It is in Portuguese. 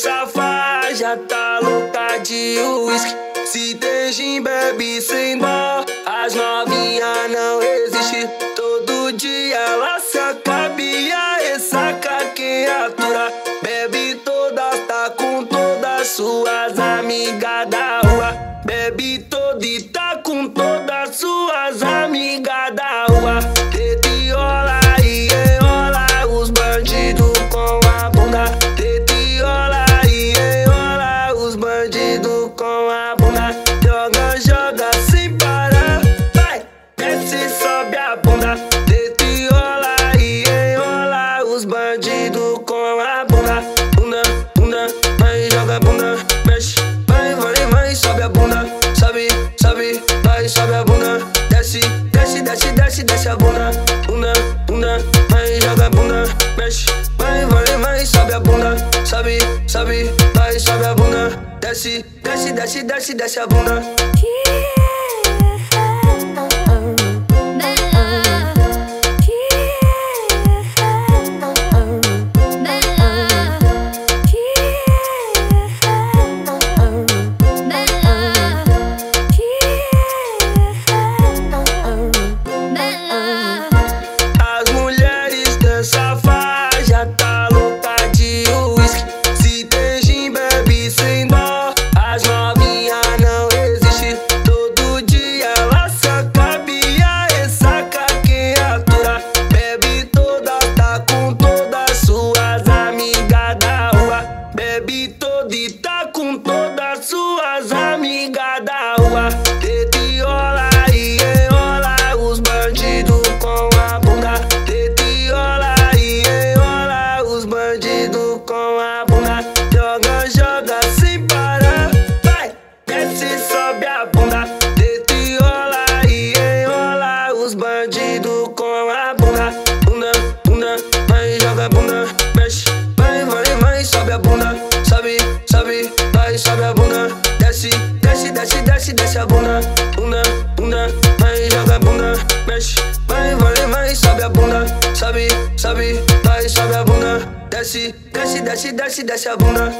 safada já tá louca de uísque. Se tem gin, bebe sem bar. As novinha não existe. Todo dia ela se acaba e a ressaca quem atura. Bebe toda tá com todas suas amigas da rua. Bebe toda e tá com todas. Joga bunda. Mexe, vai, vai, vai, sobe a bunda. Sobe, sobe, vai, sobe a bunda. Desce, desce, desce, desce, desce a bunda. Com todas suas amigas da rua. Teta e rola enrola os bandidos com a bunda. Teta e rola enrola os bandidos com a bunda. Joga, joga sem parar. Vai, desce sobe a bunda. Teta e rola enrola os bandidos com a bunda. Bunda, bunda, vai, joga bunda. Mexe, vai, vai, vai, sobe a bunda. Sobe, sobe, vai, sobe a bunda. Desce, desce, desce, desce, desce a bunda. Bunda, bunda, vai, joga bunda. Mexe, vai, vai, vai, sobe a bunda. Sobe, sobe, vai, sobe a bunda. Desce, desce, desce, desce, desce a bunda.